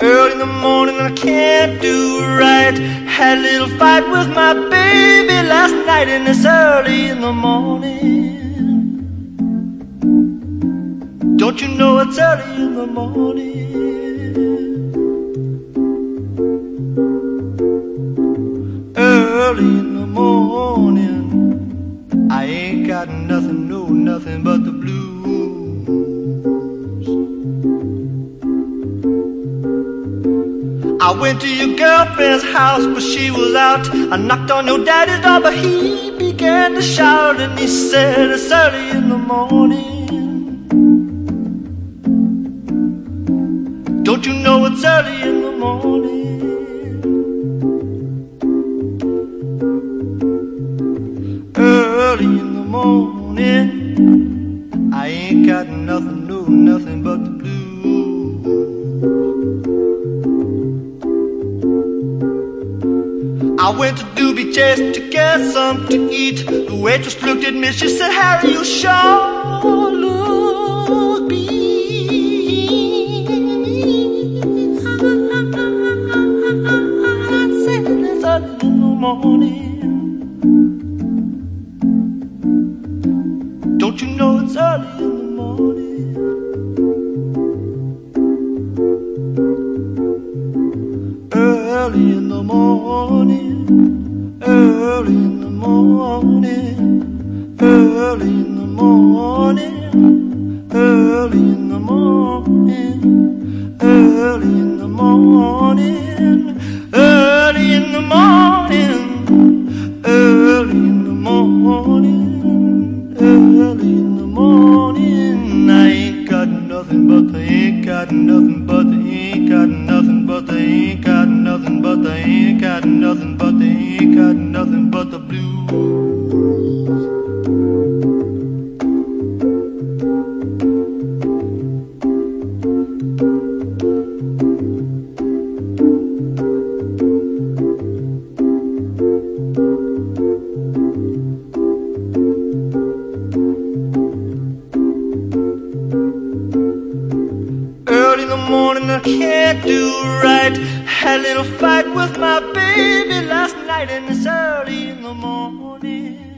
Early in the morning I can't do right. Had a little fight with my baby last night, and it's early in the morning. Don't you know it's early in the morning? Early in the morning, got nothing, no, nothing but the blues. I went to your girlfriend's house, but she was out. I knocked on your daddy's door, but he began to shout, and he said, It's early in the morning. Don't you know it's early in the morning? Morning, I ain't got nothing, no, nothing but the blues. I went to Dooky Chase to get something to eat. The waitress looked at me, she said, Harry, you sure look beat. Morning. Don't you know it's early in the morning? Early in the morning, early in the morning, early in the morning, early in the morning, early in the morning, got nothing but I ain't got nothing but I ain't got nothing but I ain't got nothing but I ain't got nothing but the blues. In the morning, I can't do right. Had a little fight with my baby last night, and it's early in the morning.